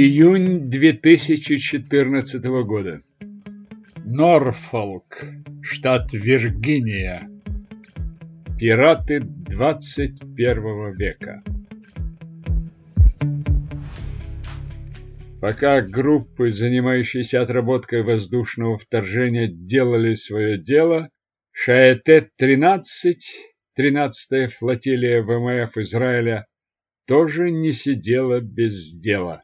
Июнь 2014 года. Норфолк, штат Виргиния. Пираты 21 века. Пока группы, занимающиеся отработкой воздушного вторжения, делали свое дело, Шаэтет-13, 13-я флотилия ВМФ Израиля, тоже не сидела без дела.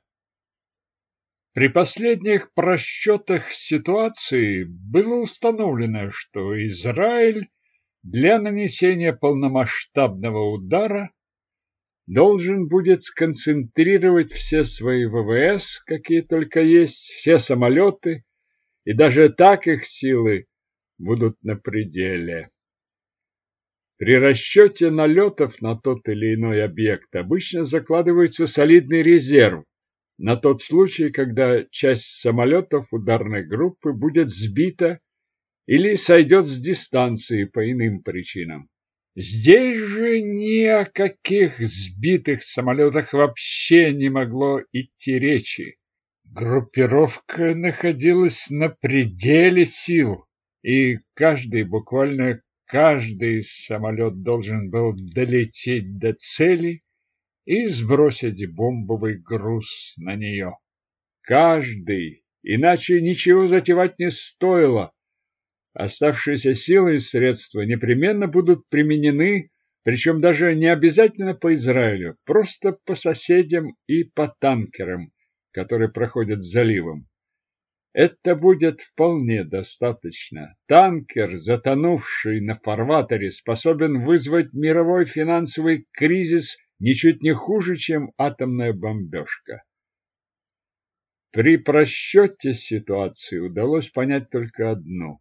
При последних просчетах ситуации было установлено, что Израиль для нанесения полномасштабного удара должен будет сконцентрировать все свои ВВС, какие только есть, все самолеты, и даже так их силы будут на пределе. При расчете налетов на тот или иной объект обычно закладывается солидный резерв, на тот случай, когда часть самолетов ударной группы будет сбита или сойдет с дистанции по иным причинам. Здесь же ни о каких сбитых самолетах вообще не могло идти речи. Группировка находилась на пределе сил, и каждый, буквально каждый самолет должен был долететь до цели и сбросить бомбовый груз на нее. Каждый, иначе ничего затевать не стоило. Оставшиеся силы и средства непременно будут применены, причем даже не обязательно по Израилю, просто по соседям и по танкерам, которые проходят заливом. Это будет вполне достаточно. Танкер, затонувший на фарватере, способен вызвать мировой финансовый кризис ничуть не хуже, чем атомная бомбежка. При просчете ситуации удалось понять только одно.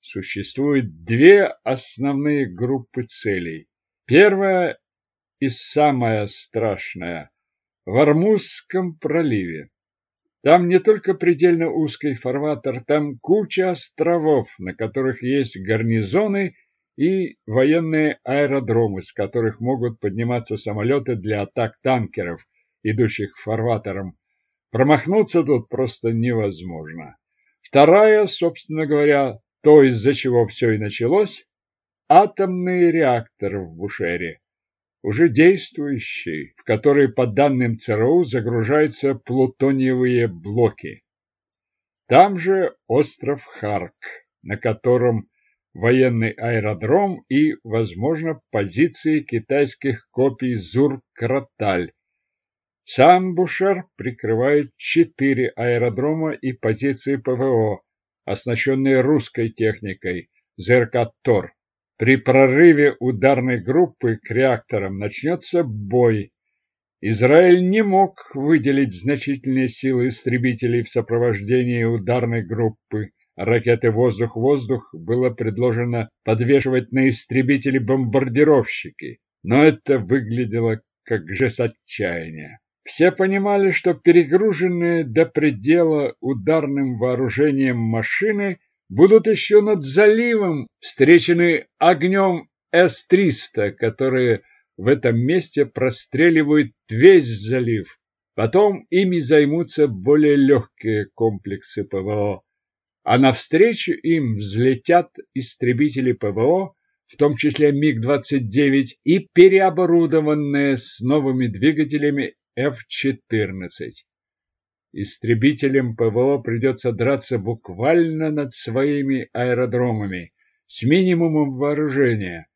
Существует две основные группы целей. Первая и самая страшная – в Армузском проливе. Там не только предельно узкий фарватер, там куча островов, на которых есть гарнизоны и военные аэродромы, с которых могут подниматься самолеты для атак танкеров, идущих фарватером. Промахнуться тут просто невозможно. Вторая, собственно говоря, то, из-за чего все и началось, атомный реактор в Бушере, уже действующий, в который, по данным ЦРУ, загружаются плутониевые блоки. Там же остров Харк, на котором военный аэродром и, возможно, позиции китайских копий Зур-Краталь. Сам Бушер прикрывает четыре аэродрома и позиции ПВО, оснащенные русской техникой ЗРК-ТОР. При прорыве ударной группы к реакторам начнется бой. Израиль не мог выделить значительные силы истребителей в сопровождении ударной группы, ракеты «Воздух-воздух» было предложено подвешивать на истребители-бомбардировщики, но это выглядело как жест отчаяния. Все понимали, что перегруженные до предела ударным вооружением машины будут еще над заливом встречены огнем С-300, которые в этом месте простреливают весь залив. Потом ими займутся более легкие комплексы ПВО а навстречу им взлетят истребители ПВО, в том числе МиГ-29 и переоборудованные с новыми двигателями F-14. Истребителям ПВО придется драться буквально над своими аэродромами с минимумом вооружения,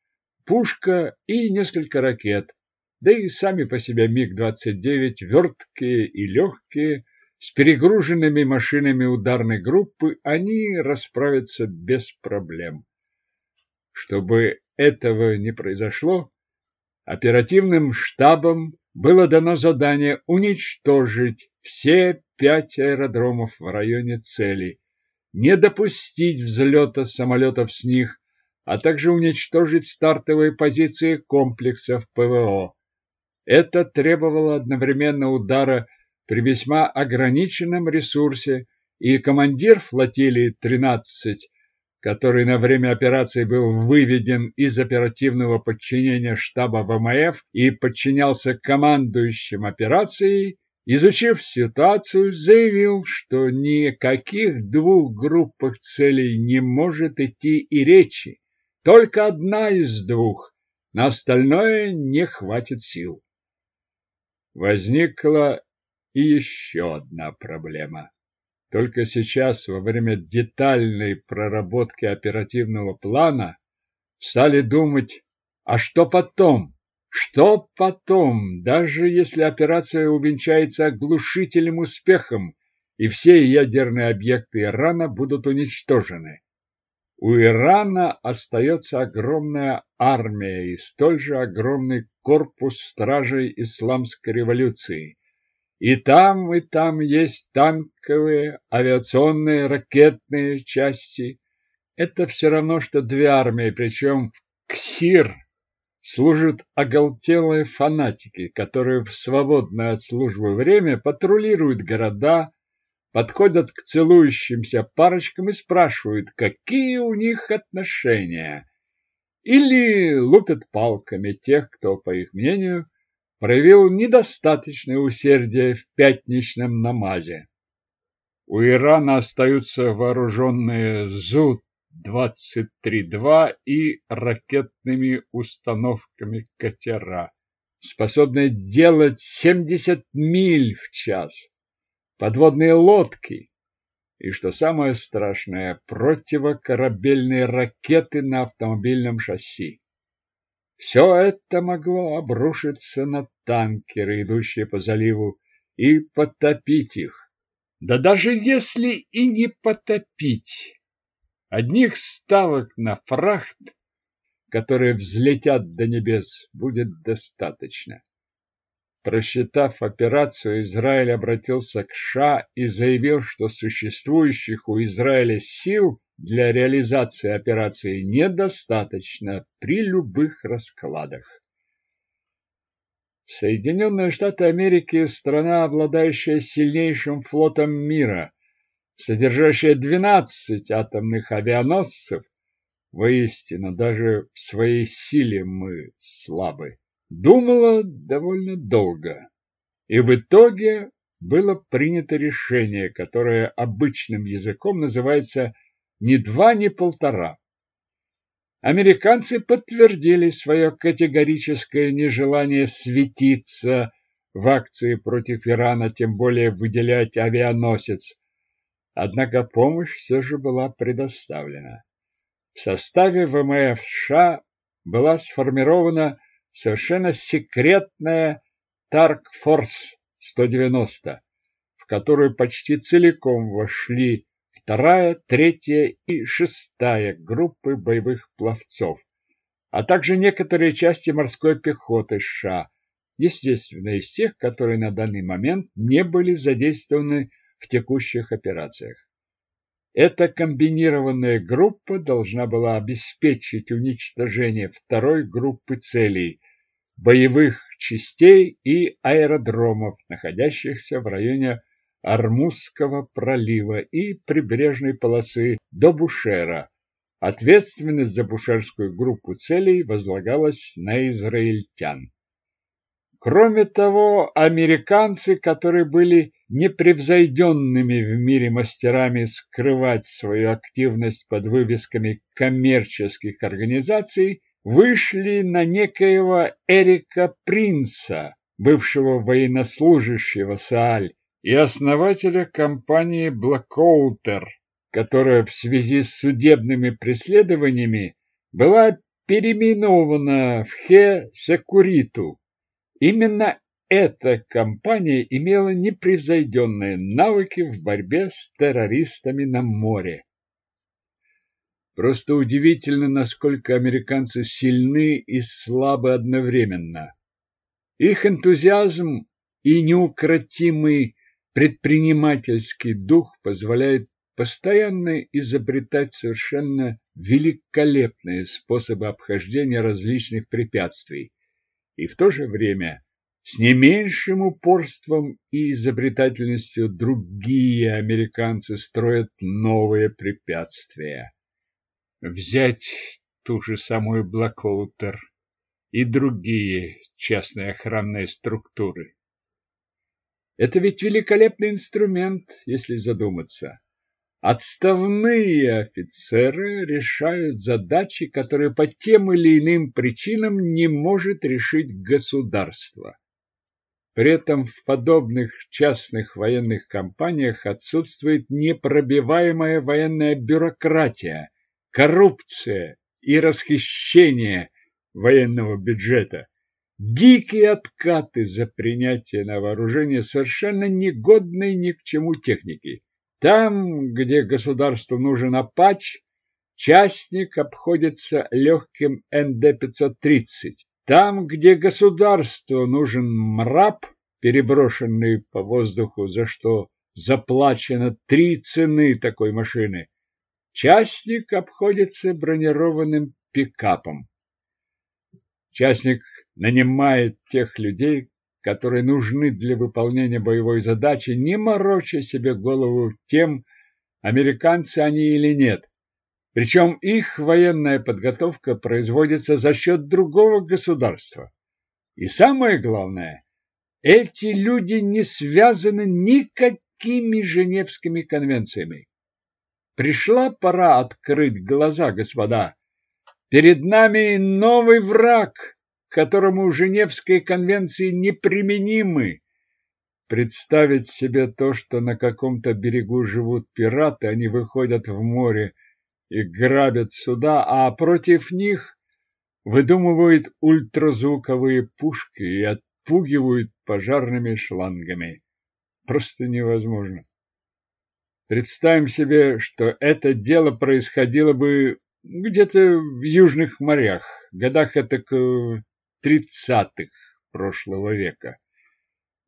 пушка и несколько ракет, да и сами по себе МиГ-29 верткие и легкие – с перегруженными машинами ударной группы они расправятся без проблем. Чтобы этого не произошло, оперативным штабам было дано задание уничтожить все пять аэродромов в районе цели, не допустить взлета самолетов с них, а также уничтожить стартовые позиции комплексов ПВО. Это требовало одновременно удара при весьма ограниченном ресурсе, и командир флотилии 13, который на время операции был выведен из оперативного подчинения штаба ВМФ и подчинялся командующим операцией, изучив ситуацию, заявил, что ни о каких двух группах целей не может идти и речи. Только одна из двух, на остальное не хватит сил. Возникла и еще одна проблема. Только сейчас, во время детальной проработки оперативного плана, стали думать, а что потом? Что потом, даже если операция увенчается оглушительным успехом и все ядерные объекты Ирана будут уничтожены? У Ирана остается огромная армия и столь же огромный корпус стражей исламской революции. И там, и там есть танковые, авиационные, ракетные части. Это все равно, что две армии, причем КСИР служат оголтелые фанатики, которые в свободное от службы время патрулируют города, подходят к целующимся парочкам и спрашивают, какие у них отношения. Или лупят палками тех, кто, по их мнению, проявил недостаточное усердие в пятничном намазе. У Ирана остаются вооруженные ЗУ 23-2 и ракетными установками катера, способные делать 70 миль в час, подводные лодки и, что самое страшное, противокорабельные ракеты на автомобильном шасси. Все это могло обрушиться на танкеры, идущие по заливу, и потопить их. Да даже если и не потопить, Одних ставок на фрахт, которые взлетят до небес, будет достаточно. Просчитав операцию, Израиль обратился к США и заявил, что существующих у Израиля сил для реализации операции недостаточно при любых раскладах. Соединенные Штаты Америки – страна, обладающая сильнейшим флотом мира, содержащая 12 атомных авианосцев, воистину даже в своей силе мы слабы, думала довольно долго. И в итоге было принято решение, которое обычным языком называется «ни два, ни полтора». Американцы подтвердили свое категорическое нежелание светиться в акции против Ирана, тем более выделять авианосец, Однако помощь все же была предоставлена. В составе ВМФ США была сформирована совершенно секретная Таркфорс 190, в которую почти целиком вошли вторая, третья и шестая группы боевых пловцов, а также некоторые части морской пехоты США, естественно, из тех, которые на данный момент не были задействованы в текущих операциях. Эта комбинированная группа должна была обеспечить уничтожение второй группы целей – боевых частей и аэродромов, находящихся в районе Армузского пролива и прибрежной полосы до Бушера. Ответственность за бушерскую группу целей возлагалась на израильтян. Кроме того, американцы, которые были непревзойденными в мире мастерами скрывать свою активность под вывесками коммерческих организаций, вышли на некоего Эрика Принца, бывшего военнослужащего Сааль и основателя компании Блэкоутер, которая в связи с судебными преследованиями была переименована в Хе Секуриту. Именно эта компания имела непревзойденные навыки в борьбе с террористами на море. Просто удивительно, насколько американцы сильны и слабы одновременно. Их энтузиазм и неукротимый предпринимательский дух позволяют постоянно изобретать совершенно великолепные способы обхождения различных препятствий и в то же время с не меньшим упорством и изобретательностью другие американцы строят новые препятствия. Взять ту же самую Блэкоутер и другие частные охранные структуры. Это ведь великолепный инструмент, если задуматься. Отставные офицеры решают задачи, которые по тем или иным причинам не может решить государство. При этом в подобных частных военных компаниях отсутствует непробиваемая военная бюрократия, коррупция и расхищение военного бюджета. Дикие откаты за принятие на вооружение совершенно негодной ни к чему техники. Там, где государству нужен Апач, частник обходится легким НД-530. Там, где государству нужен МРАП, переброшенный по воздуху, за что заплачено три цены такой машины, частник обходится бронированным пикапом. Частник нанимает тех людей, которые нужны для выполнения боевой задачи, не мороча себе голову тем, американцы они или нет. Причем их военная подготовка производится за счет другого государства. И самое главное, эти люди не связаны никакими Женевскими конвенциями. Пришла пора открыть глаза, господа. Перед нами новый враг, которому Женевские конвенции неприменимы. Представить себе то, что на каком-то берегу живут пираты, они выходят в море и грабят суда, а против них выдумывают ультразвуковые пушки и отпугивают пожарными шлангами. Просто невозможно. Представим себе, что это дело происходило бы где-то в южных морях, годах это тридцатых прошлого века.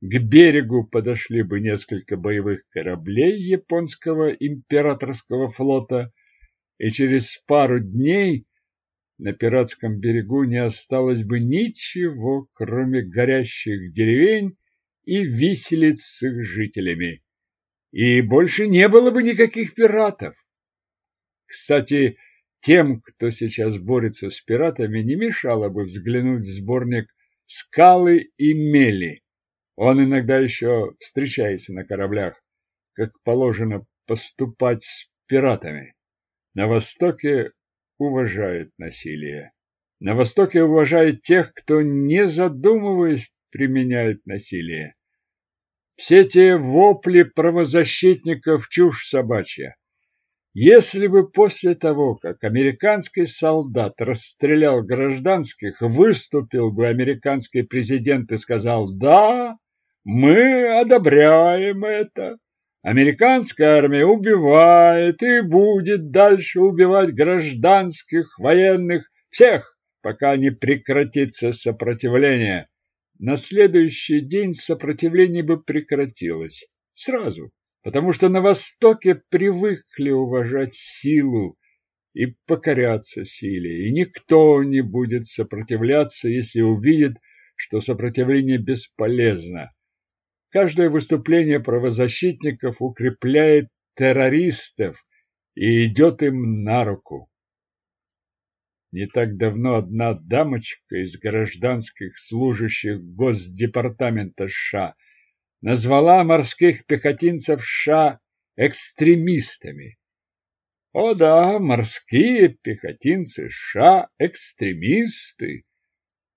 К берегу подошли бы несколько боевых кораблей японского императорского флота, и через пару дней на пиратском берегу не осталось бы ничего, кроме горящих деревень и виселиц с их жителями. И больше не было бы никаких пиратов. Кстати, тем, кто сейчас борется с пиратами, не мешало бы взглянуть в сборник «Скалы и мели». Он иногда еще встречается на кораблях, как положено поступать с пиратами. На Востоке уважают насилие. На Востоке уважают тех, кто, не задумываясь, применяет насилие. Все те вопли правозащитников чушь собачья. Если бы после того, как американский солдат расстрелял гражданских, выступил бы американский президент и сказал «Да, мы одобряем это», Американская армия убивает и будет дальше убивать гражданских, военных, всех, пока не прекратится сопротивление. На следующий день сопротивление бы прекратилось. Сразу потому что на Востоке привыкли уважать силу и покоряться силе, и никто не будет сопротивляться, если увидит, что сопротивление бесполезно. Каждое выступление правозащитников укрепляет террористов и идет им на руку. Не так давно одна дамочка из гражданских служащих Госдепартамента США – назвала морских пехотинцев США экстремистами. О да, морские пехотинцы США экстремисты.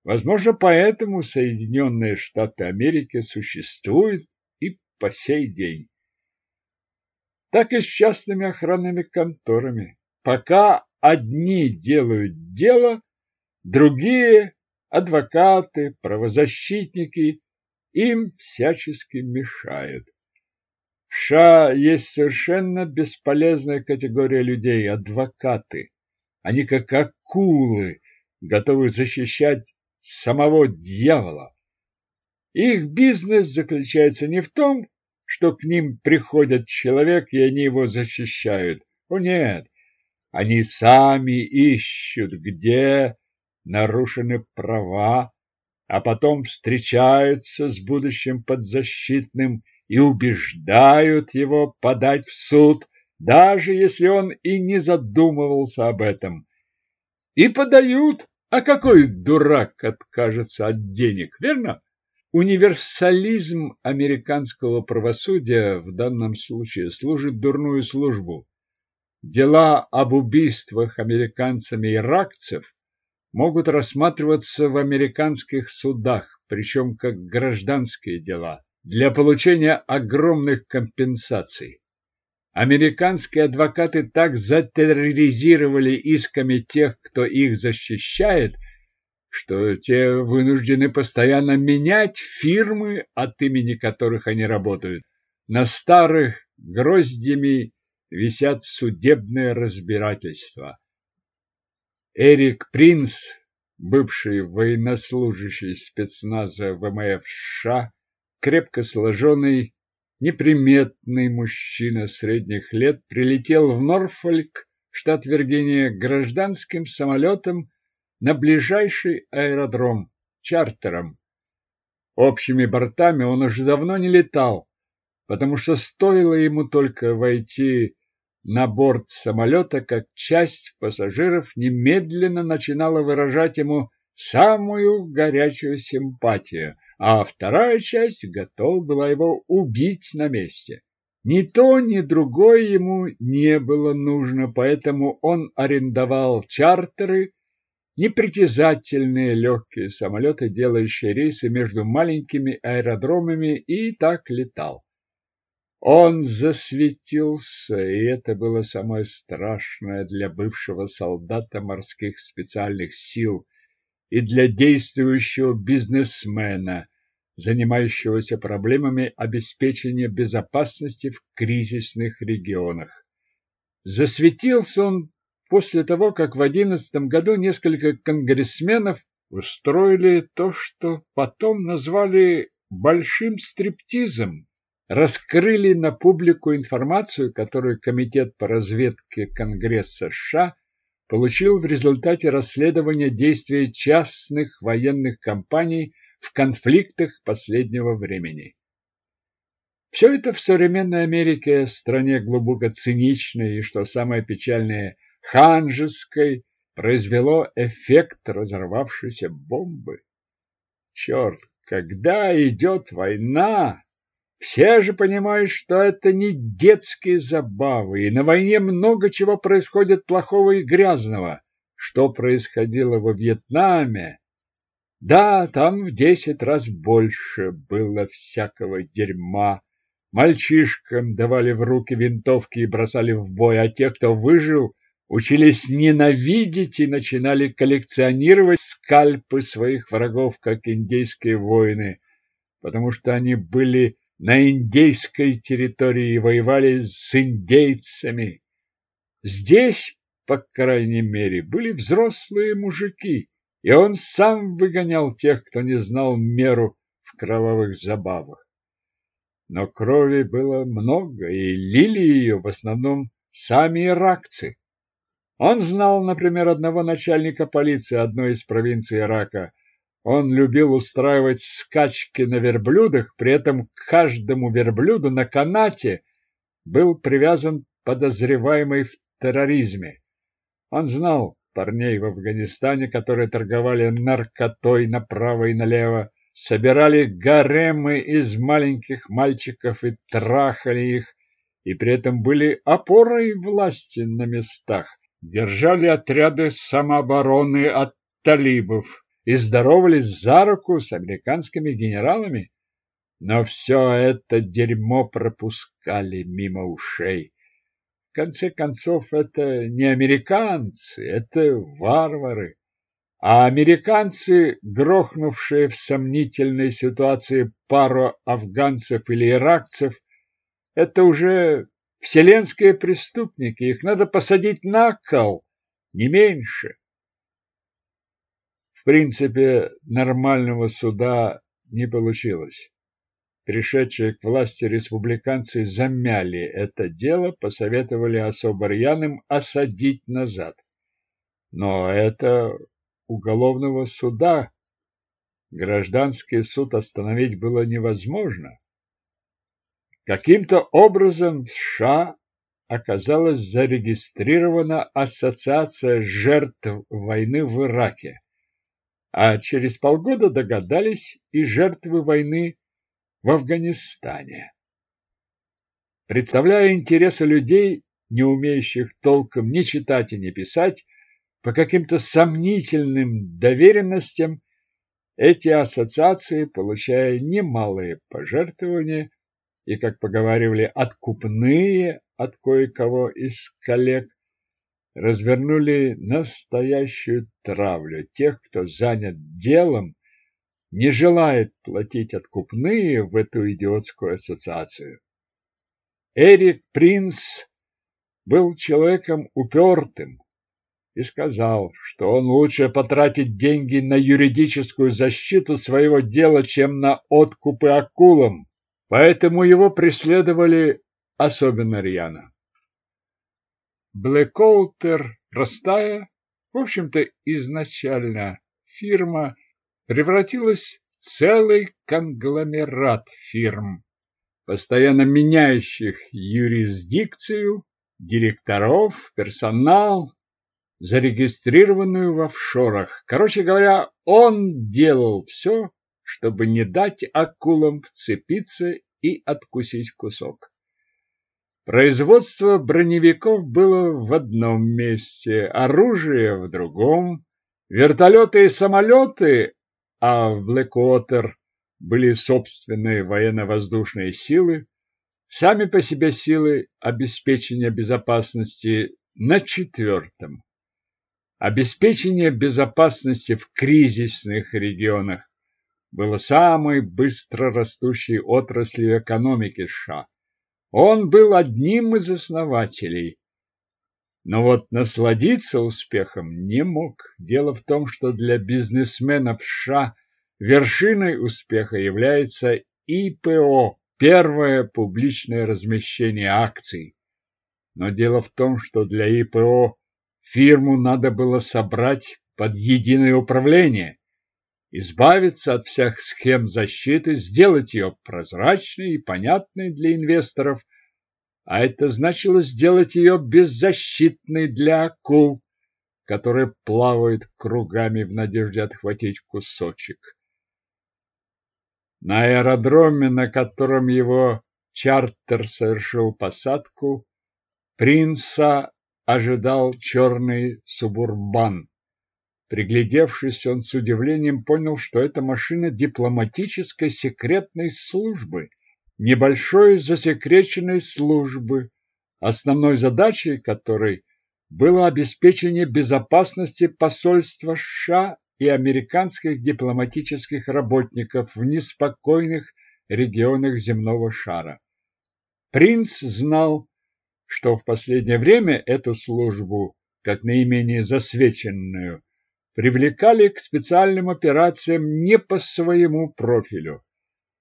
Возможно, поэтому Соединенные Штаты Америки существуют и по сей день. Так и с частными охранными конторами. Пока одни делают дело, другие – адвокаты, правозащитники им всячески мешает. В США есть совершенно бесполезная категория людей – адвокаты. Они как акулы, готовы защищать самого дьявола. Их бизнес заключается не в том, что к ним приходят человек, и они его защищают. О нет, они сами ищут, где нарушены права, а потом встречаются с будущим подзащитным и убеждают его подать в суд, даже если он и не задумывался об этом. И подают, а какой дурак откажется от денег, верно? Универсализм американского правосудия в данном случае служит дурную службу. Дела об убийствах американцами иракцев могут рассматриваться в американских судах, причем как гражданские дела, для получения огромных компенсаций. Американские адвокаты так затерроризировали исками тех, кто их защищает, что те вынуждены постоянно менять фирмы, от имени которых они работают. На старых гроздями висят судебные разбирательства. Эрик Принц, бывший военнослужащий спецназа ВМФ США, крепко сложенный, неприметный мужчина средних лет, прилетел в Норфольк, штат Виргиния, гражданским самолетом на ближайший аэродром чартером. Общими бортами он уже давно не летал, потому что стоило ему только войти на борт самолета, как часть пассажиров немедленно начинала выражать ему самую горячую симпатию, а вторая часть готова была его убить на месте. Ни то, ни другое ему не было нужно, поэтому он арендовал чартеры, непритязательные легкие самолеты, делающие рейсы между маленькими аэродромами, и так летал. Он засветился, и это было самое страшное для бывшего солдата морских специальных сил и для действующего бизнесмена, занимающегося проблемами обеспечения безопасности в кризисных регионах. Засветился он после того, как в одиннадцатом году несколько конгрессменов устроили то, что потом назвали «большим стриптизом» раскрыли на публику информацию, которую Комитет по разведке Конгресса США получил в результате расследования действий частных военных компаний в конфликтах последнего времени. Все это в современной Америке, стране глубоко циничной и, что самое печальное, ханжеской, произвело эффект разорвавшейся бомбы. Черт, когда идет война, все же понимают, что это не детские забавы, и на войне много чего происходит плохого и грязного. Что происходило во Вьетнаме? Да, там в десять раз больше было всякого дерьма. Мальчишкам давали в руки винтовки и бросали в бой, а те, кто выжил, учились ненавидеть и начинали коллекционировать скальпы своих врагов, как индейские воины, потому что они были на индейской территории воевали с индейцами. Здесь, по крайней мере, были взрослые мужики, и он сам выгонял тех, кто не знал меру в кровавых забавах. Но крови было много, и лили ее в основном сами иракцы. Он знал, например, одного начальника полиции одной из провинций Ирака, он любил устраивать скачки на верблюдах, при этом к каждому верблюду на канате был привязан подозреваемый в терроризме. Он знал парней в Афганистане, которые торговали наркотой направо и налево, собирали гаремы из маленьких мальчиков и трахали их, и при этом были опорой власти на местах, держали отряды самообороны от талибов, и здоровались за руку с американскими генералами, но все это дерьмо пропускали мимо ушей. В конце концов, это не американцы, это варвары. А американцы, грохнувшие в сомнительной ситуации пару афганцев или иракцев, это уже вселенские преступники, их надо посадить на кол, не меньше. В принципе, нормального суда не получилось. Пришедшие к власти республиканцы замяли это дело, посоветовали особо рьяным осадить назад. Но это уголовного суда гражданский суд остановить было невозможно. Каким-то образом в США оказалась зарегистрирована Ассоциация жертв войны в Ираке. А через полгода догадались и жертвы войны в Афганистане. Представляя интересы людей, не умеющих толком ни читать и ни писать, по каким-то сомнительным доверенностям, эти ассоциации, получая немалые пожертвования и, как поговаривали, откупные от кое-кого из коллег, развернули настоящую травлю тех, кто занят делом, не желает платить откупные в эту идиотскую ассоциацию. Эрик Принц был человеком упертым и сказал, что он лучше потратить деньги на юридическую защиту своего дела, чем на откупы акулам, поэтому его преследовали особенно рьяно. Блэкоутер простая, в общем-то, изначально фирма превратилась в целый конгломерат фирм, постоянно меняющих юрисдикцию, директоров, персонал, зарегистрированную в офшорах. Короче говоря, он делал все, чтобы не дать акулам вцепиться и откусить кусок. Производство броневиков было в одном месте, оружие в другом, вертолеты и самолеты, а в Блэквотер были собственные военно-воздушные силы, сами по себе силы обеспечения безопасности на четвертом. Обеспечение безопасности в кризисных регионах было самой быстро растущей отраслью экономики США. Он был одним из основателей. Но вот насладиться успехом не мог. Дело в том, что для бизнесменов США вершиной успеха является ИПО – первое публичное размещение акций. Но дело в том, что для ИПО фирму надо было собрать под единое управление избавиться от всех схем защиты, сделать ее прозрачной и понятной для инвесторов, а это значило сделать ее беззащитной для акул, которые плавают кругами в надежде отхватить кусочек. На аэродроме, на котором его чартер совершил посадку, принца ожидал черный субурбан. Приглядевшись, он с удивлением понял, что это машина дипломатической секретной службы, небольшой засекреченной службы, основной задачей которой было обеспечение безопасности посольства США и американских дипломатических работников в неспокойных регионах земного шара. Принц знал, что в последнее время эту службу, как наименее засвеченную, привлекали к специальным операциям не по своему профилю.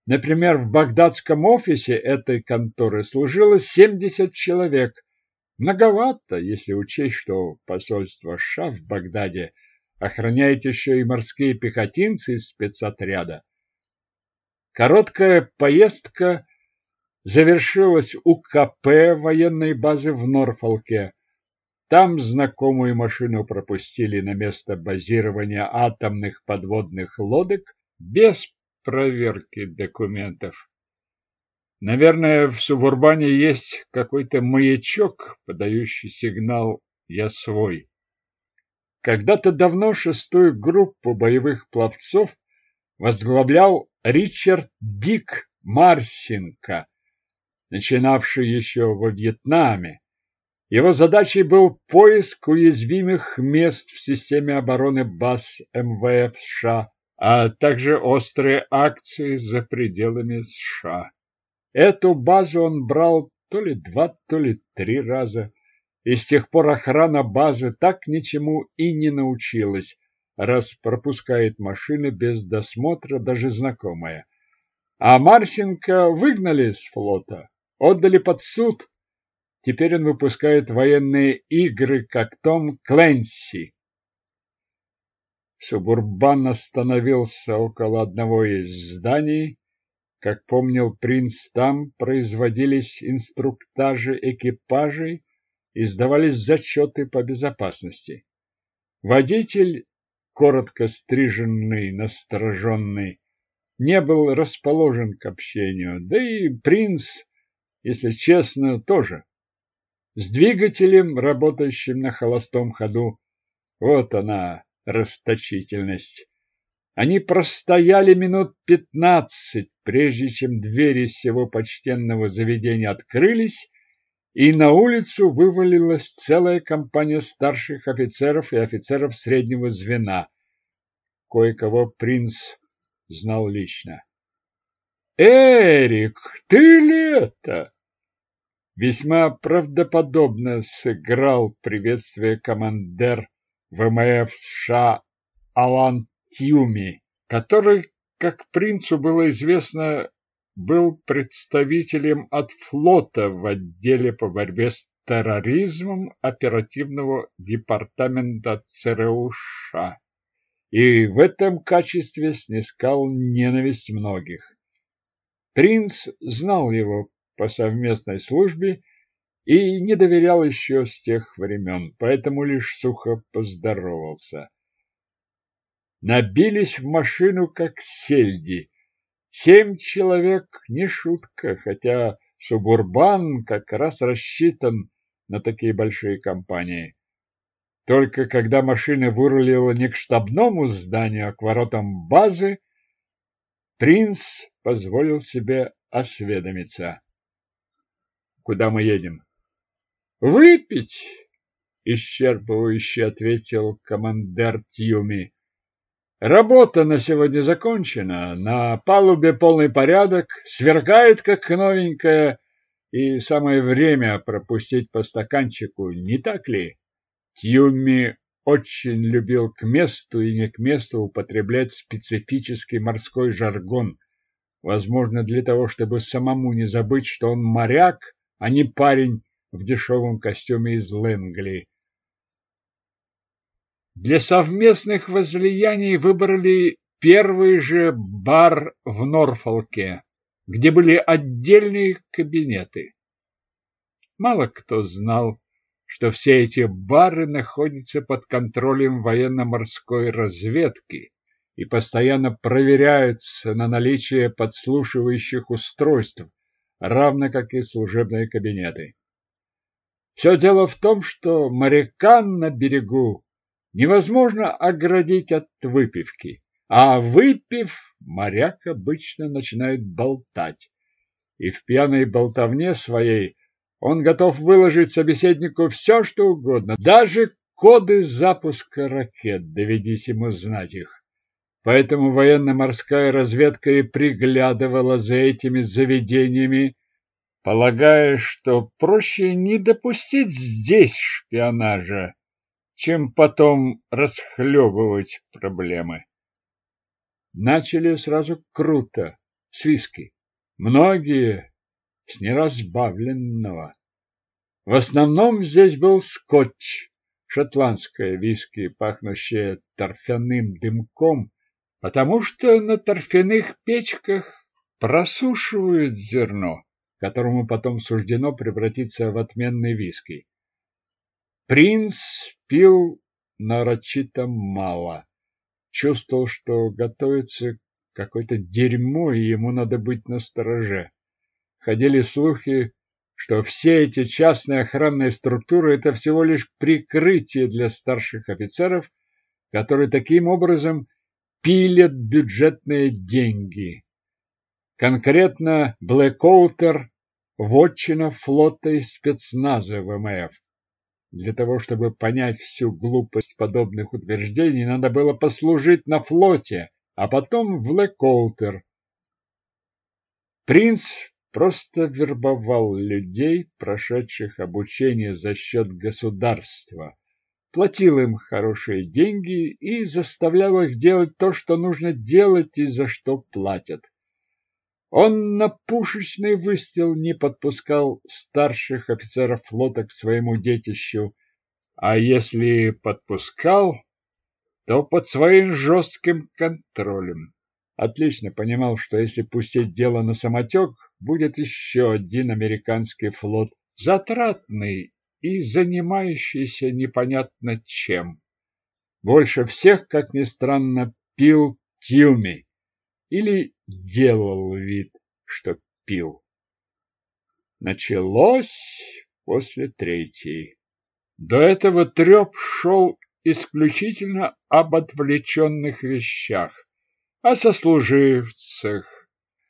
Например, в багдадском офисе этой конторы служило 70 человек. Многовато, если учесть, что посольство США в Багдаде охраняет еще и морские пехотинцы из спецотряда. Короткая поездка завершилась у КП военной базы в Норфолке. Там знакомую машину пропустили на место базирования атомных подводных лодок без проверки документов. Наверное, в Субурбане есть какой-то маячок, подающий сигнал «Я свой». Когда-то давно шестую группу боевых пловцов возглавлял Ричард Дик Марсенко, начинавший еще во Вьетнаме. Его задачей был поиск уязвимых мест в системе обороны баз МВФ США, а также острые акции за пределами США. Эту базу он брал то ли два, то ли три раза, и с тех пор охрана базы так ничему и не научилась, раз пропускает машины без досмотра даже знакомая. А Марсенко выгнали с флота, отдали под суд, Теперь он выпускает военные игры, как Том Кленси. Субурбан остановился около одного из зданий. Как помнил принц, там производились инструктажи экипажей и сдавались зачеты по безопасности. Водитель коротко стриженный, настороженный, не был расположен к общению, да и принц, если честно, тоже. С двигателем, работающим на холостом ходу, вот она, расточительность. Они простояли минут пятнадцать, прежде чем двери всего почтенного заведения открылись, и на улицу вывалилась целая компания старших офицеров и офицеров среднего звена. Кое-кого принц знал лично. «Эрик, ты ли это?» Весьма правдоподобно сыграл приветствие командир ВМФ США Алан Тьюми, который, как принцу было известно, был представителем от флота в отделе по борьбе с терроризмом оперативного департамента ЦРУ США и в этом качестве снискал ненависть многих. Принц знал его по совместной службе и не доверял еще с тех времен, поэтому лишь сухо поздоровался. Набились в машину, как сельди, Семь человек не шутка, хотя Субурбан как раз рассчитан на такие большие компании. Только когда машина вырулила не к штабному зданию, а к воротам базы, принц позволил себе осведомиться. Куда мы едем? Выпить, исчерпывающе ответил командир Тьюми. Работа на сегодня закончена, на палубе полный порядок, сверкает как новенькая, и самое время пропустить по стаканчику, не так ли? Тьюми очень любил к месту и не к месту употреблять специфический морской жаргон, возможно, для того, чтобы самому не забыть, что он моряк, а не парень в дешевом костюме из Лэнгли. Для совместных возлияний выбрали первый же бар в Норфолке, где были отдельные кабинеты. Мало кто знал, что все эти бары находятся под контролем военно-морской разведки и постоянно проверяются на наличие подслушивающих устройств, равно как и служебные кабинеты. Все дело в том, что морякам на берегу невозможно оградить от выпивки. А выпив, моряк обычно начинает болтать. И в пьяной болтовне своей он готов выложить собеседнику все, что угодно, даже коды запуска ракет, доведись ему знать их. Поэтому военно-морская разведка и приглядывала за этими заведениями, полагая, что проще не допустить здесь шпионажа, чем потом расхлебывать проблемы. Начали сразу круто, с виски. Многие с неразбавленного. В основном здесь был скотч, шотландское виски, пахнущее торфяным дымком, потому что на торфяных печках просушивают зерно, которому потом суждено превратиться в отменный виски. Принц пил нарочито мало. Чувствовал, что готовится какое-то дерьмо, и ему надо быть настороже. Ходили слухи, что все эти частные охранные структуры – это всего лишь прикрытие для старших офицеров, которые таким образом пилят бюджетные деньги. Конкретно Блэкоутер – вотчина флота и спецназа ВМФ. Для того, чтобы понять всю глупость подобных утверждений, надо было послужить на флоте, а потом в Лекоутер. Принц просто вербовал людей, прошедших обучение за счет государства, платил им хорошие деньги и заставлял их делать то, что нужно делать и за что платят. Он на пушечный выстрел не подпускал старших офицеров флота к своему детищу, а если подпускал, то под своим жестким контролем. Отлично понимал, что если пустить дело на самотек, будет еще один американский флот, затратный и занимающийся непонятно чем. Больше всех, как ни странно, пил Тьюми. Или делал вид, что пил. Началось после третьей. До этого треп шел исключительно об отвлеченных вещах, о сослуживцах,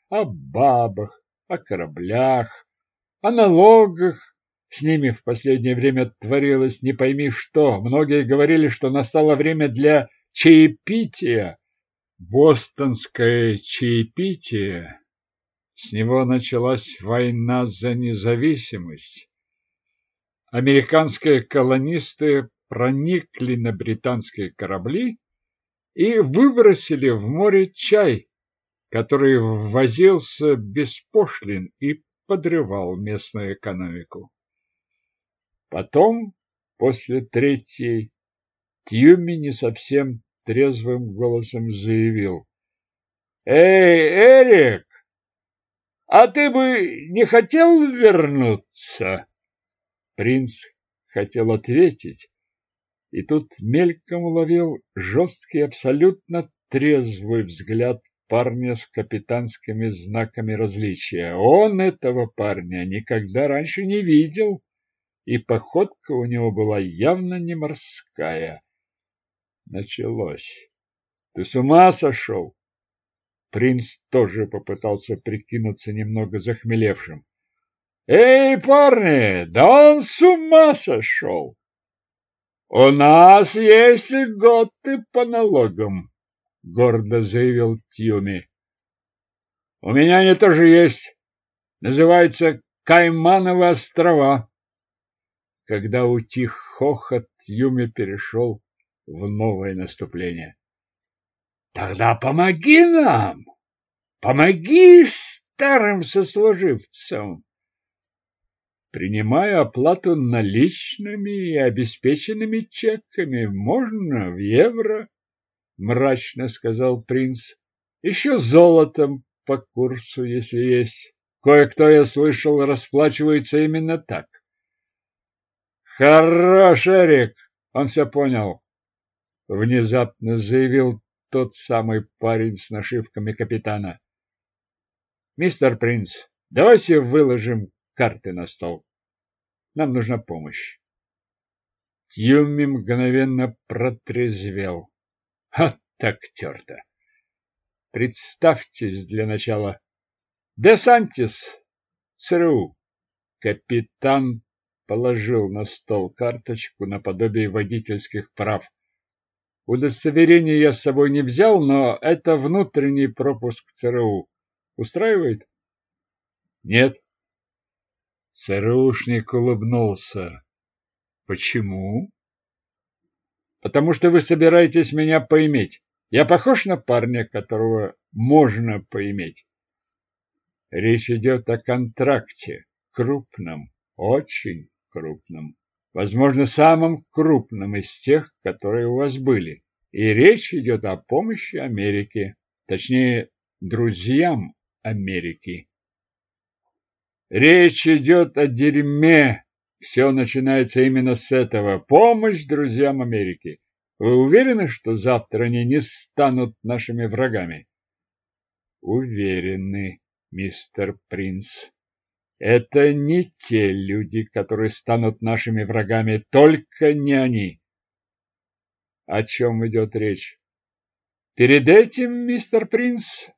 о бабах, о кораблях, о налогах. С ними в последнее время творилось не пойми что. Многие говорили, что настало время для чаепития. Бостонское чаепитие. С него началась война за независимость. Американские колонисты проникли на британские корабли и выбросили в море чай, который ввозился без пошлин и подрывал местную экономику. Потом, после третьей, Тьюми не совсем трезвым голосом заявил. «Эй, Эрик, а ты бы не хотел вернуться?» Принц хотел ответить, и тут мельком уловил жесткий, абсолютно трезвый взгляд парня с капитанскими знаками различия. Он этого парня никогда раньше не видел, и походка у него была явно не морская. Началось. Ты с ума сошел? Принц тоже попытался прикинуться немного захмелевшим. Эй, парни, да он с ума сошел! У нас есть льготы по налогам, гордо заявил Тьюми. У меня они тоже есть. Называется Каймановы острова. Когда утих хохот, Тьюми перешел в новое наступление. Тогда помоги нам! Помоги старым сослуживцам! Принимая оплату наличными и обеспеченными чеками, можно в евро, мрачно сказал принц. Еще золотом по курсу, если есть. Кое-кто, я слышал, расплачивается именно так. Хорош, Эрик, он все понял. Внезапно заявил тот самый парень с нашивками капитана. Мистер принц, давайте выложим карты на стол. Нам нужна помощь. Тьюми мгновенно протрезвел. Вот так терто. Представьтесь для начала. Десантис, ЦРУ. Капитан положил на стол карточку наподобие водительских прав. Удостоверение я с собой не взял, но это внутренний пропуск ЦРУ. Устраивает? Нет. ЦРУшник улыбнулся. Почему? Потому что вы собираетесь меня поиметь. Я похож на парня, которого можно поиметь. Речь идет о контракте, крупном, очень крупном, возможно, самом крупном из тех, которые у вас были. И речь идет о помощи Америке, точнее, друзьям Америки. Речь идет о дерьме. Все начинается именно с этого. Помощь друзьям Америки. Вы уверены, что завтра они не станут нашими врагами? Уверены, мистер Принц. Это не те люди, которые станут нашими врагами, только не они. О чем идет речь? Перед этим, мистер Принц,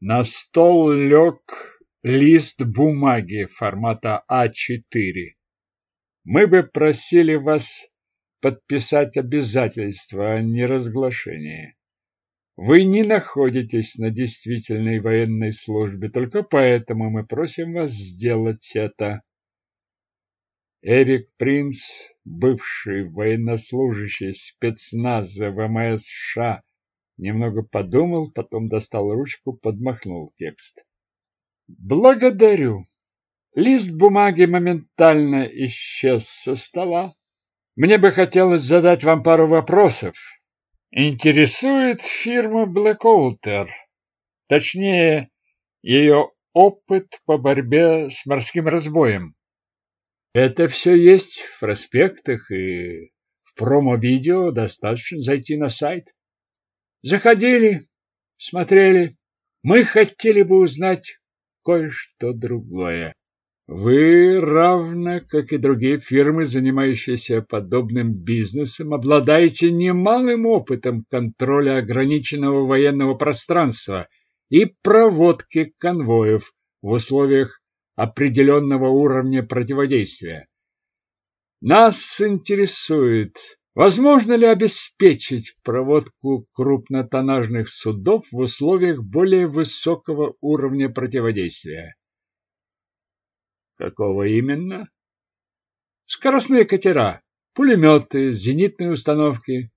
на стол лег лист бумаги формата А4. Мы бы просили вас подписать обязательство о неразглашении. Вы не находитесь на действительной военной службе, только поэтому мы просим вас сделать это. Эрик Принц, бывший военнослужащий спецназа ВМС США, немного подумал, потом достал ручку, подмахнул текст. Благодарю. Лист бумаги моментально исчез со стола. Мне бы хотелось задать вам пару вопросов. Интересует фирма Блэкоутер, точнее, ее опыт по борьбе с морским разбоем. Это все есть в проспектах и в промо-видео, достаточно зайти на сайт. Заходили, смотрели. Мы хотели бы узнать кое-что другое. Вы, равно как и другие фирмы, занимающиеся подобным бизнесом, обладаете немалым опытом контроля ограниченного военного пространства и проводки конвоев в условиях определенного уровня противодействия. Нас интересует, возможно ли обеспечить проводку крупнотоннажных судов в условиях более высокого уровня противодействия. Какого именно? Скоростные катера, пулеметы, зенитные установки,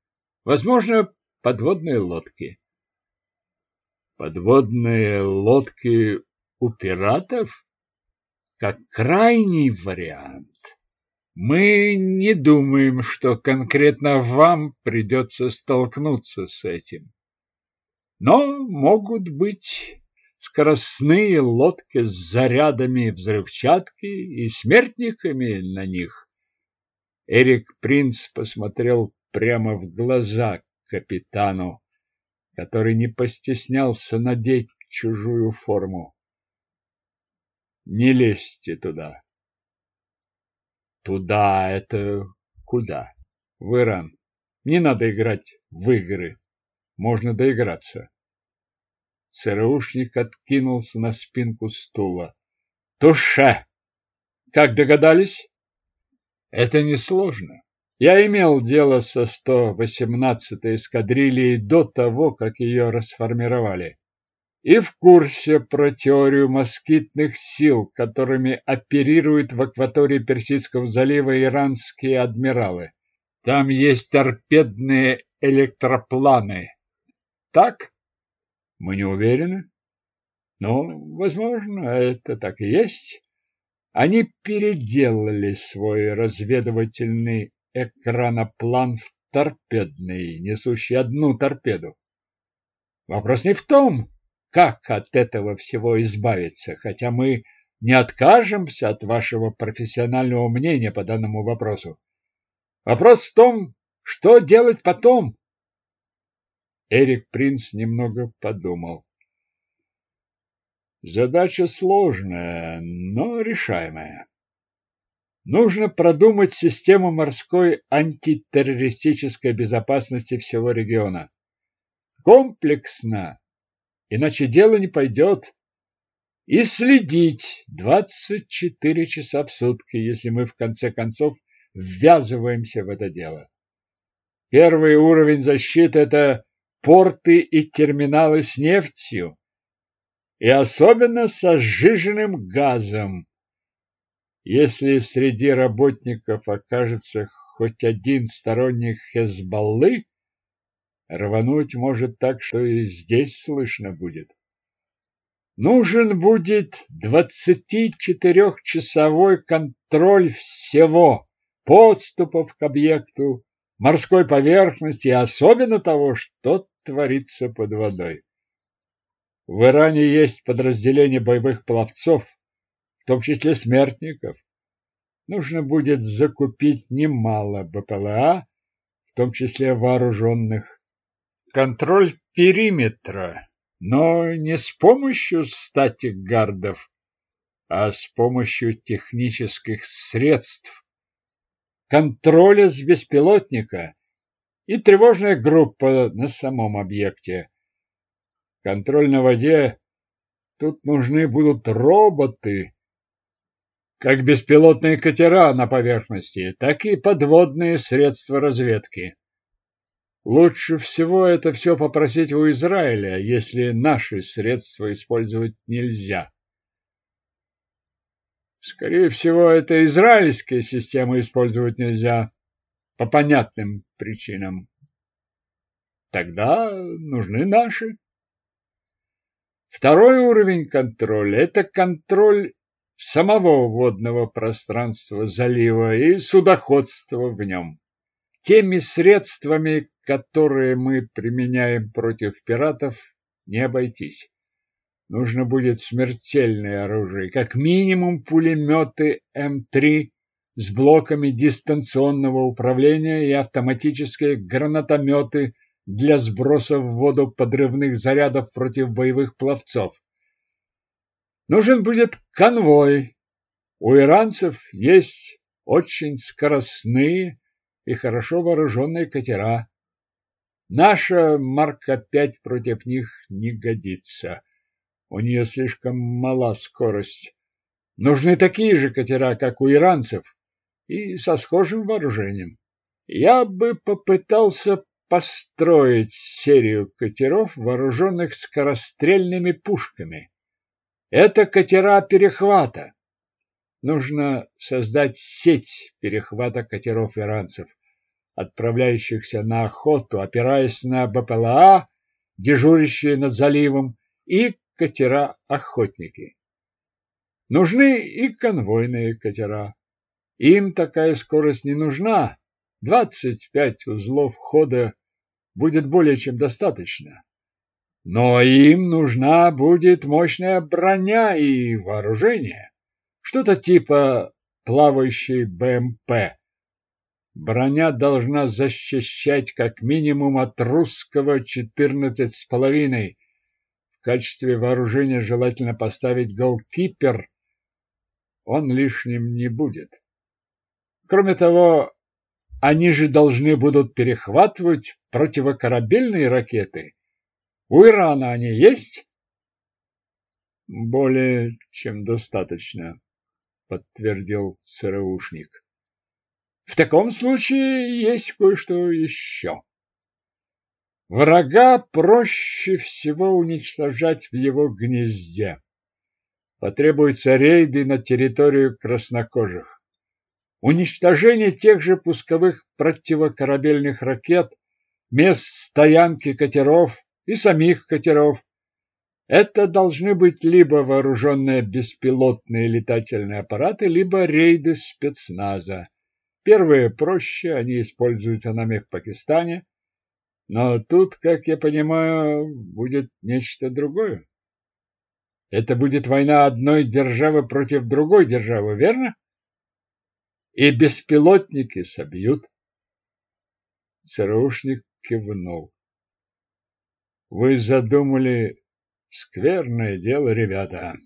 возможно, подводные лодки. Подводные лодки у пиратов? Как крайний вариант. Мы не думаем, что конкретно вам придется столкнуться с этим. Но могут быть скоростные лодки с зарядами взрывчатки и смертниками на них. Эрик Принц посмотрел прямо в глаза капитану, который не постеснялся надеть чужую форму. Не лезьте туда. Туда это куда? В Иран. Не надо играть в игры. Можно доиграться. ЦРУшник откинулся на спинку стула. Туше! Как догадались? Это несложно. Я имел дело со 118-й эскадрильей до того, как ее расформировали и в курсе про теорию москитных сил, которыми оперируют в акватории Персидского залива иранские адмиралы. Там есть торпедные электропланы. Так? Мы не уверены. Но, возможно, это так и есть. Они переделали свой разведывательный экраноплан в торпедный, несущий одну торпеду. Вопрос не в том, как от этого всего избавиться, хотя мы не откажемся от вашего профессионального мнения по данному вопросу. Вопрос в том, что делать потом. Эрик Принц немного подумал. Задача сложная, но решаемая. Нужно продумать систему морской антитеррористической безопасности всего региона. Комплексно, иначе дело не пойдет. И следить 24 часа в сутки, если мы в конце концов ввязываемся в это дело. Первый уровень защиты – это порты и терминалы с нефтью, и особенно со сжиженным газом. Если среди работников окажется хоть один сторонник Хезбаллы, Рвануть может так, что и здесь слышно будет. Нужен будет 24-часовой контроль всего, подступов к объекту, морской поверхности и особенно того, что творится под водой. В Иране есть подразделение боевых пловцов, в том числе смертников. Нужно будет закупить немало БПЛА, в том числе вооруженных контроль периметра, но не с помощью статик-гардов, а с помощью технических средств, контроля с беспилотника и тревожная группа на самом объекте. Контроль на воде тут нужны будут роботы, как беспилотные катера на поверхности, так и подводные средства разведки. Лучше всего это все попросить у Израиля, если наши средства использовать нельзя. Скорее всего, это израильские системы использовать нельзя по понятным причинам. Тогда нужны наши. Второй уровень контроля – это контроль самого водного пространства залива и судоходства в нем. Теми средствами, которые мы применяем против пиратов, не обойтись. Нужно будет смертельное оружие, как минимум пулеметы М3, с блоками дистанционного управления и автоматические гранатометы для сброса в воду подрывных зарядов против боевых пловцов. Нужен будет конвой. У иранцев есть очень скоростные и хорошо вооруженные катера. Наша Марка-5 против них не годится. У нее слишком мала скорость. Нужны такие же катера, как у иранцев, и со схожим вооружением. Я бы попытался построить серию катеров, вооруженных скорострельными пушками. Это катера перехвата. Нужно создать сеть перехвата катеров иранцев отправляющихся на охоту, опираясь на БПЛА, дежурящие над заливом, и катера-охотники. Нужны и конвойные катера. Им такая скорость не нужна. 25 узлов хода будет более чем достаточно. Но им нужна будет мощная броня и вооружение. Что-то типа плавающей БМП Броня должна защищать как минимум от русского 14,5. В качестве вооружения желательно поставить голкипер. Он лишним не будет. Кроме того, они же должны будут перехватывать противокорабельные ракеты. У Ирана они есть? Более чем достаточно, подтвердил ЦРУшник. В таком случае есть кое-что еще. Врага проще всего уничтожать в его гнезде. Потребуются рейды на территорию краснокожих. Уничтожение тех же пусковых противокорабельных ракет, мест стоянки катеров и самих катеров. Это должны быть либо вооруженные беспилотные летательные аппараты, либо рейды спецназа. Первые проще, они используются нами в Пакистане, но тут, как я понимаю, будет нечто другое. Это будет война одной державы против другой державы, верно? И беспилотники собьют. ЦРУшник кивнул. Вы задумали скверное дело, ребята.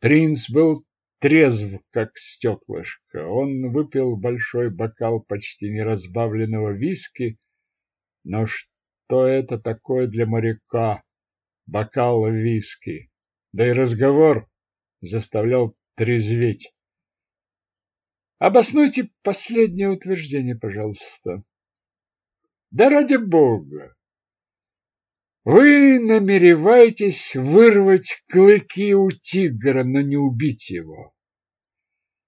Принц был трезв, как стеклышко. Он выпил большой бокал почти неразбавленного виски, но что это такое для моряка? Бокал виски. Да и разговор заставлял трезветь. Обоснуйте последнее утверждение, пожалуйста. Да ради бога! Вы намереваетесь вырвать клыки у тигра, но не убить его.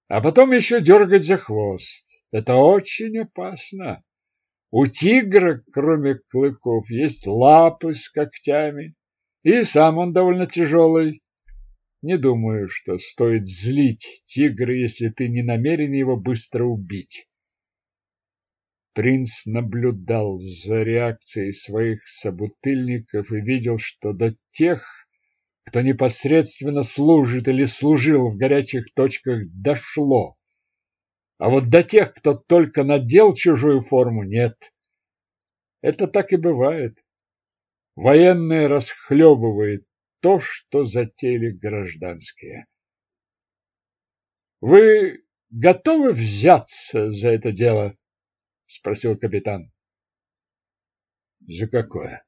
А потом еще дергать за хвост. Это очень опасно. У тигра, кроме клыков, есть лапы с когтями, и сам он довольно тяжелый. Не думаю, что стоит злить тигра, если ты не намерен его быстро убить. Принц наблюдал за реакцией своих собутыльников и видел, что до тех, кто непосредственно служит или служил в горячих точках, дошло. А вот до тех, кто только надел чужую форму, нет. Это так и бывает. Военные расхлебывают то, что затеяли гражданские. Вы готовы взяться за это дело? спросил капитан. За какое?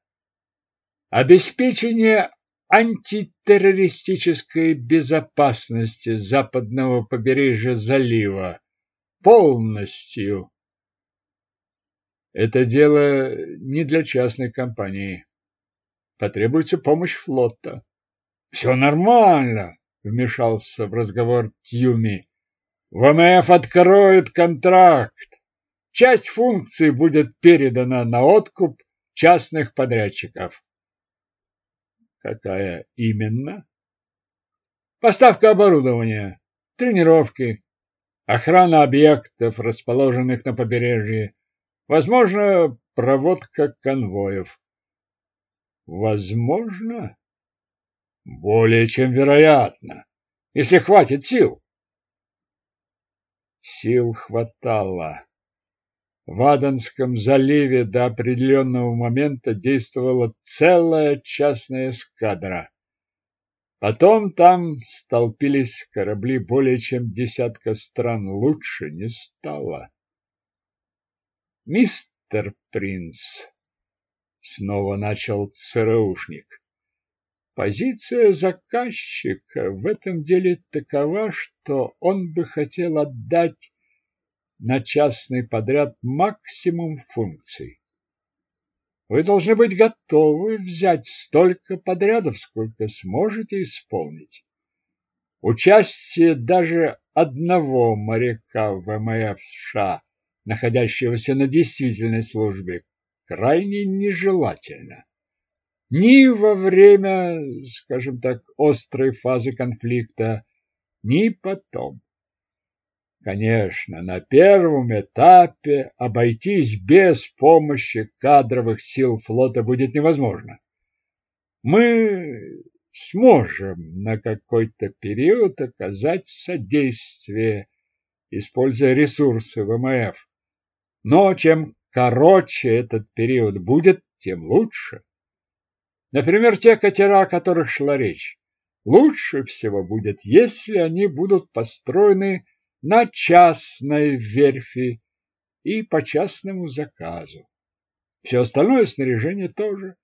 Обеспечение антитеррористической безопасности западного побережья залива полностью. Это дело не для частной компании. Потребуется помощь флота. Все нормально, вмешался в разговор Тьюми. ВМФ откроет контракт. Часть функций будет передана на откуп частных подрядчиков. Какая именно? Поставка оборудования, тренировки, охрана объектов, расположенных на побережье, возможно, проводка конвоев. Возможно? Более чем вероятно, если хватит сил. Сил хватало. В Аденском заливе до определенного момента действовала целая частная эскадра. Потом там столпились корабли более чем десятка стран. Лучше не стало. Мистер Принц, снова начал ЦРУшник. Позиция заказчика в этом деле такова, что он бы хотел отдать на частный подряд максимум функций. Вы должны быть готовы взять столько подрядов, сколько сможете исполнить. Участие даже одного моряка ВМФ США, находящегося на действительной службе, крайне нежелательно. Ни во время, скажем так, острой фазы конфликта, ни потом. Конечно, на первом этапе обойтись без помощи кадровых сил флота будет невозможно. Мы сможем на какой-то период оказать содействие, используя ресурсы ВМФ. Но чем короче этот период будет, тем лучше. Например, те катера, о которых шла речь. Лучше всего будет, если они будут построены на частной верфи и по частному заказу. Все остальное снаряжение тоже.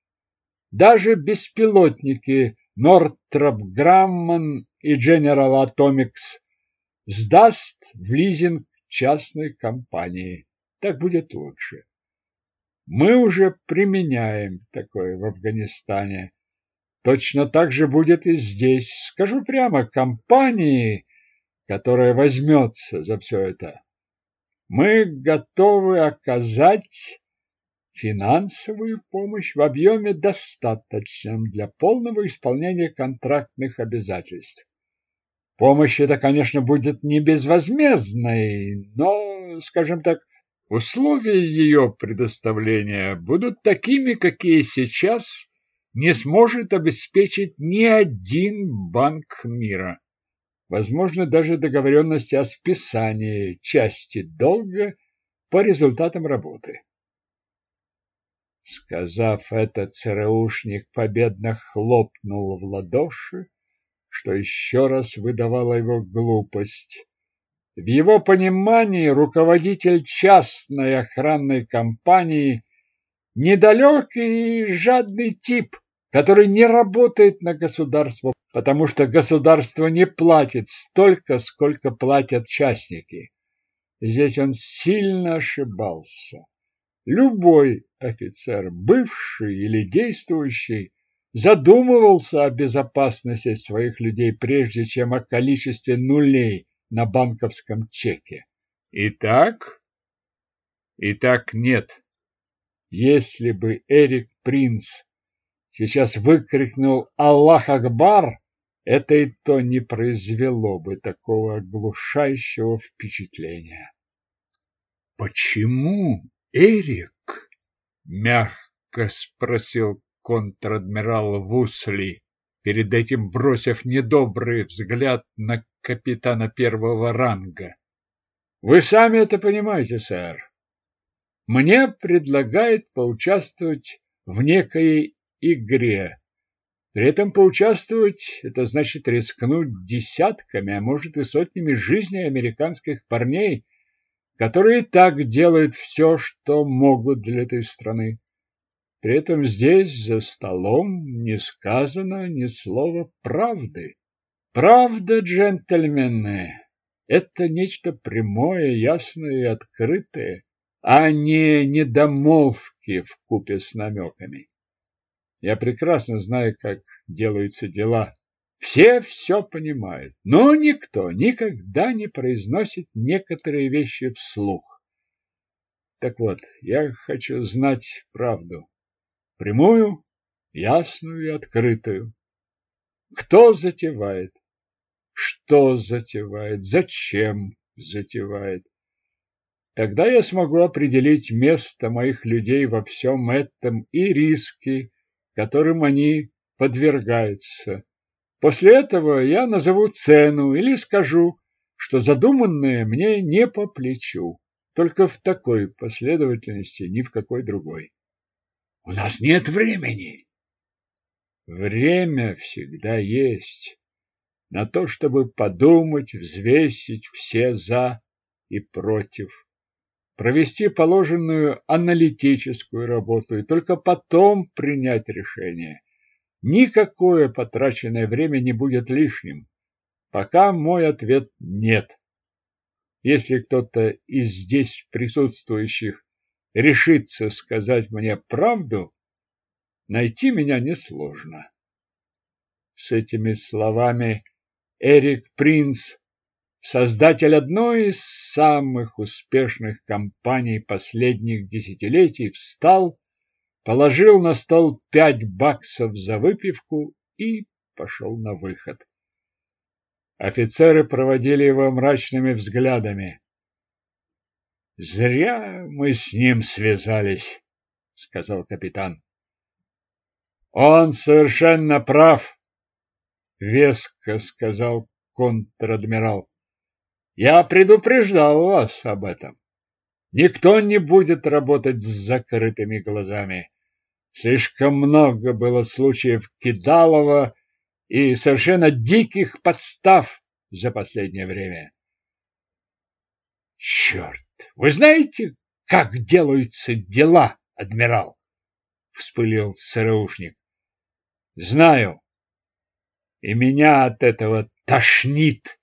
Даже беспилотники Northrop Grumman и General Atomics сдаст в лизинг частной компании. Так будет лучше. Мы уже применяем такое в Афганистане. Точно так же будет и здесь. Скажу прямо, компании которая возьмется за все это. Мы готовы оказать финансовую помощь в объеме достаточном для полного исполнения контрактных обязательств. Помощь эта, конечно, будет не безвозмездной, но, скажем так, условия ее предоставления будут такими, какие сейчас не сможет обеспечить ни один банк мира. Возможно, даже договоренности о списании части долга по результатам работы. Сказав это, ЦРУшник победно хлопнул в ладоши, что еще раз выдавало его глупость. В его понимании руководитель частной охранной компании недалекий и жадный тип, который не работает на государство потому что государство не платит столько, сколько платят частники. Здесь он сильно ошибался. Любой офицер, бывший или действующий, задумывался о безопасности своих людей прежде, чем о количестве нулей на банковском чеке. Итак? Итак, нет. Если бы Эрик Принц сейчас выкрикнул «Аллах Акбар!», это и то не произвело бы такого оглушающего впечатления. «Почему, Эрик?» — мягко спросил контр-адмирал Вусли, перед этим бросив недобрый взгляд на капитана первого ранга. «Вы сами это понимаете, сэр. Мне предлагают поучаствовать в некой игре, при этом поучаствовать – это значит рискнуть десятками, а может и сотнями жизней американских парней, которые так делают все, что могут для этой страны. При этом здесь, за столом, не сказано ни слова правды. Правда, джентльмены, это нечто прямое, ясное и открытое, а не недомолвки в купе с намеками. Я прекрасно знаю, как делаются дела. Все все понимают, но никто никогда не произносит некоторые вещи вслух. Так вот, я хочу знать правду. Прямую, ясную и открытую. Кто затевает? Что затевает? Зачем затевает? Тогда я смогу определить место моих людей во всем этом и риски, которым они подвергаются. После этого я назову цену или скажу, что задуманное мне не по плечу. Только в такой последовательности, ни в какой другой. У нас нет времени. Время всегда есть на то, чтобы подумать, взвесить все «за» и «против», провести положенную аналитическую работу и только потом принять решение. Никакое потраченное время не будет лишним. Пока мой ответ нет. Если кто-то из здесь присутствующих решится сказать мне правду, найти меня несложно. С этими словами Эрик Принц, создатель одной из самых успешных компаний последних десятилетий, встал, положил на стол пять баксов за выпивку и пошел на выход. Офицеры проводили его мрачными взглядами. «Зря мы с ним связались», — сказал капитан. «Он совершенно прав», — веско сказал контр-адмирал. «Я предупреждал вас об этом. Никто не будет работать с закрытыми глазами. Слишком много было случаев Кидалова и совершенно диких подстав за последнее время. Черт! Вы знаете, как делаются дела, адмирал? Вспылил ЦРУшник. Знаю, и меня от этого тошнит.